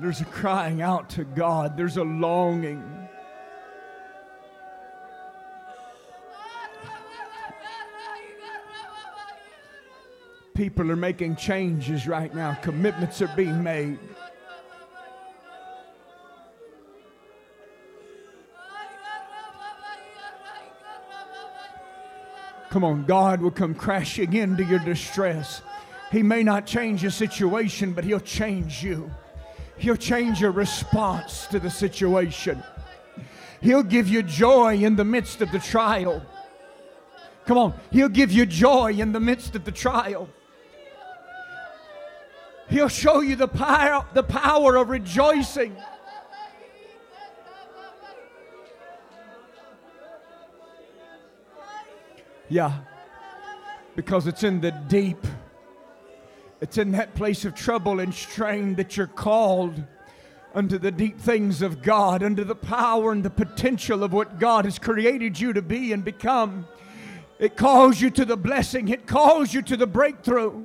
Speaker 1: There's a crying out to God. There's a longing. People are making changes right now, commitments are being made. Come on, God will come crashing into your distress. He may not change your situation, but He'll change you. He'll change your response to the situation. He'll give you joy in the midst of the trial. Come on, He'll give you joy in the midst of the trial. He'll show you the power, the power of rejoicing. Yeah. Because it's in the deep, it's in that place of trouble and strain that you're called unto the deep things of God, unto the power and the potential of what God has created you to be and become. It calls you to the blessing, it calls you to the breakthrough.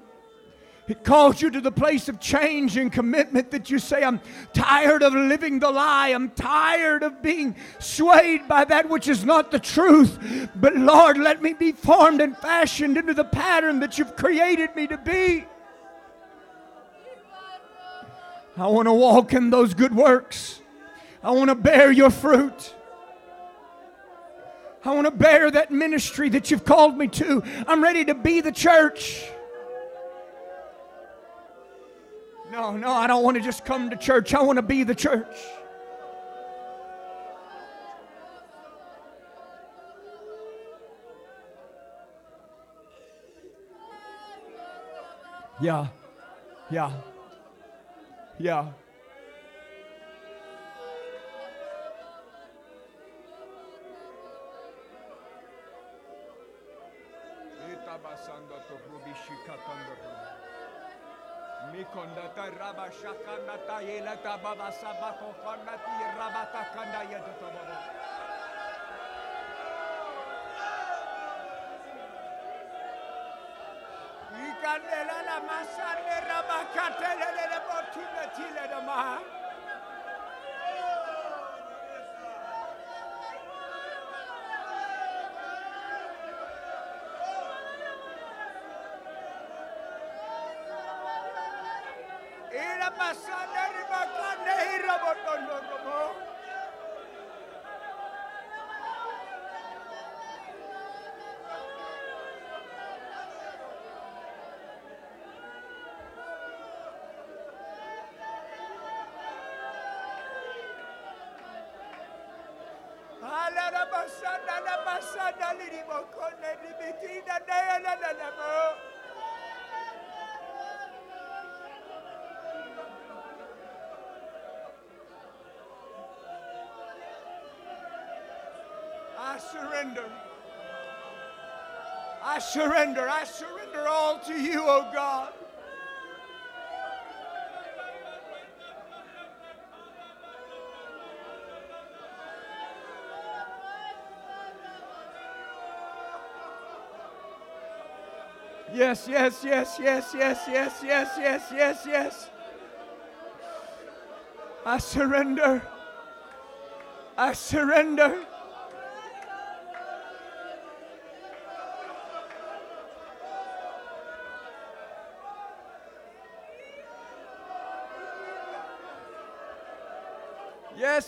Speaker 1: It calls you to the place of change and commitment that you say, I'm tired of living the lie. I'm tired of being swayed by that which is not the truth. But Lord, let me be formed and fashioned into the pattern that you've created me to be. I want to walk in those good works. I want to bear your fruit. I want to bear that ministry that you've called me to. I'm ready to be the church. No, no, I don't want to just come to church. I want to be the church. Yeah. Yeah. Yeah. kondata rabashakanata yelata babasabako kondati rabatakanda yedotobobo. Ikanela la masane rabakatele le botunatile de maha. la pasada arriba, carne y robot con los surrender. I surrender. I surrender all to you, oh God. Yes, yes, yes, yes, yes, yes, yes, yes, yes, yes. I surrender. I surrender.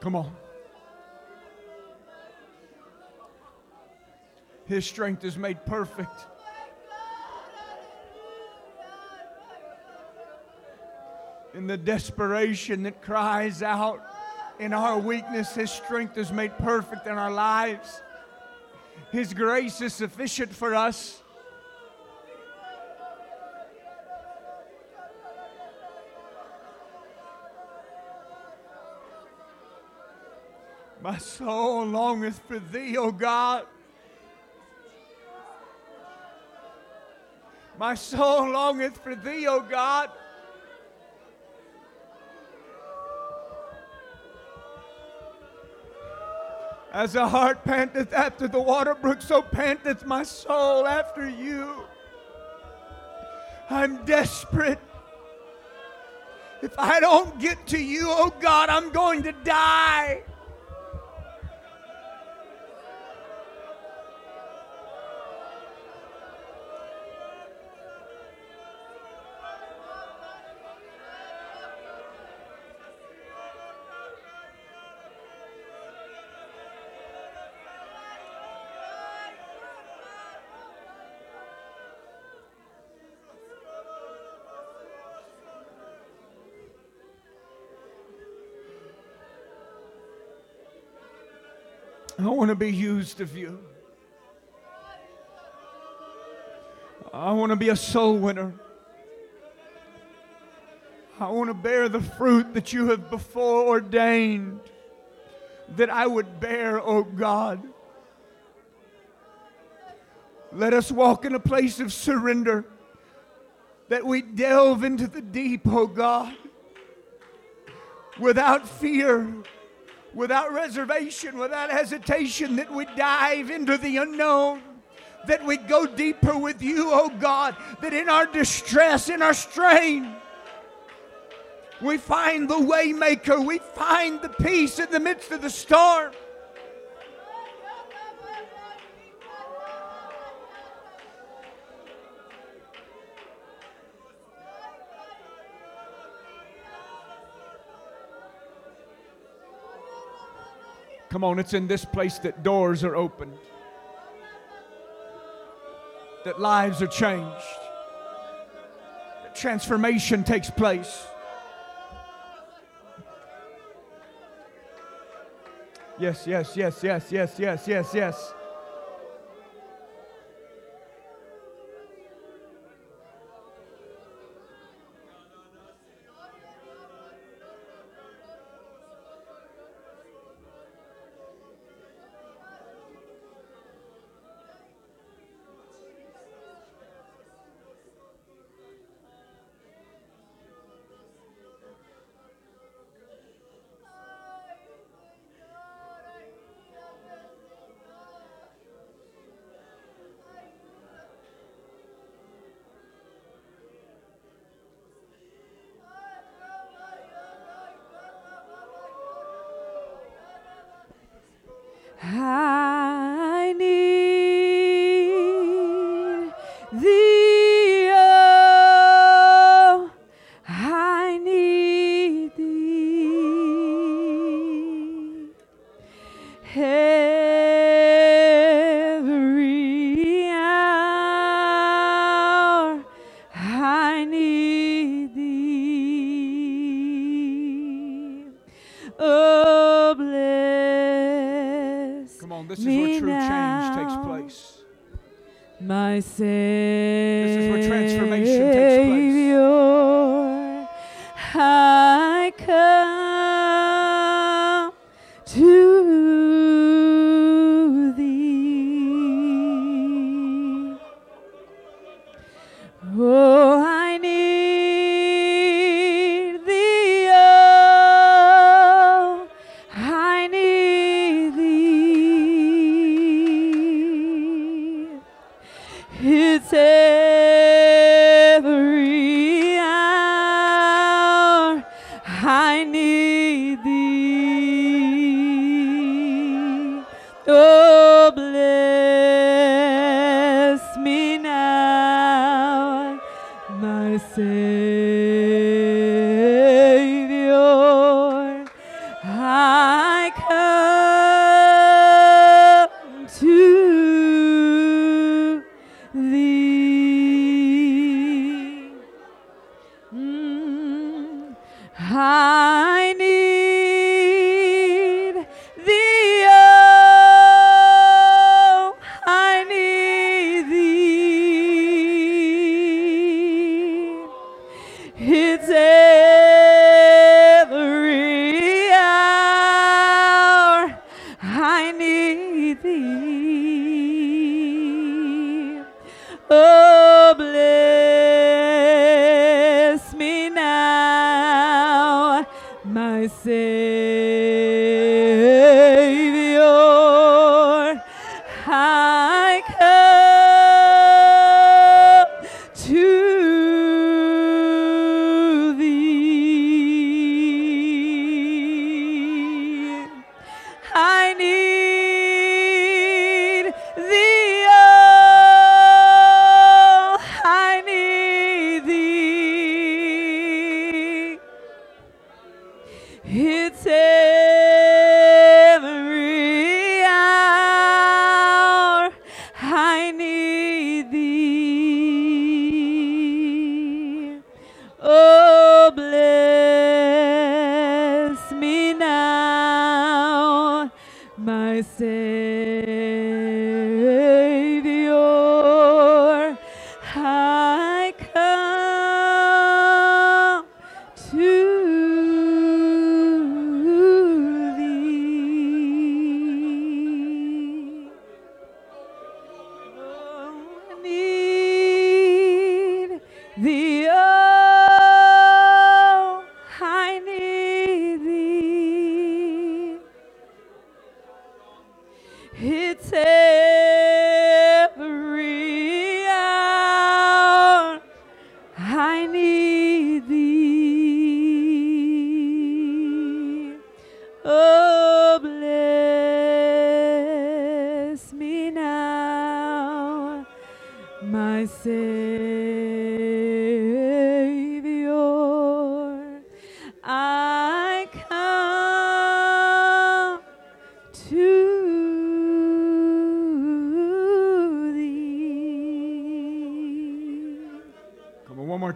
Speaker 1: Come on. His strength is made perfect. In the desperation that cries out in our weakness, His strength is made perfect in our lives. His grace is sufficient for us. My soul longeth for thee, O God. My soul longeth for thee, O God. As a hart panteth after the water brook, so panteth my soul after you. I'm desperate. If I don't get to you, oh God, I'm going to die. I want to be used of you. I want to be a soul winner. I want to bear the fruit that you have before ordained that I would bear, O God. Let us walk in a place of surrender, that we delve into the deep, O God, without fear, without reservation, without hesitation, that we dive into the unknown, that we go deeper with you, oh God, that in our distress, in our strain,
Speaker 2: We find the waymaker. We find the peace in the midst of the storm. Come on, it's in this place that doors are opened, that lives are changed, that transformation takes place. Yes, yes, yes, yes, yes, yes, yes, yes.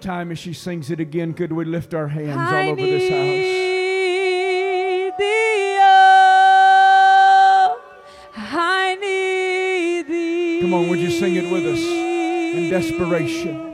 Speaker 2: Time as she sings it again. Could we lift our hands
Speaker 1: I
Speaker 2: all over this house?
Speaker 1: need thee, I need thee.
Speaker 2: Come on, would you sing it with us in desperation?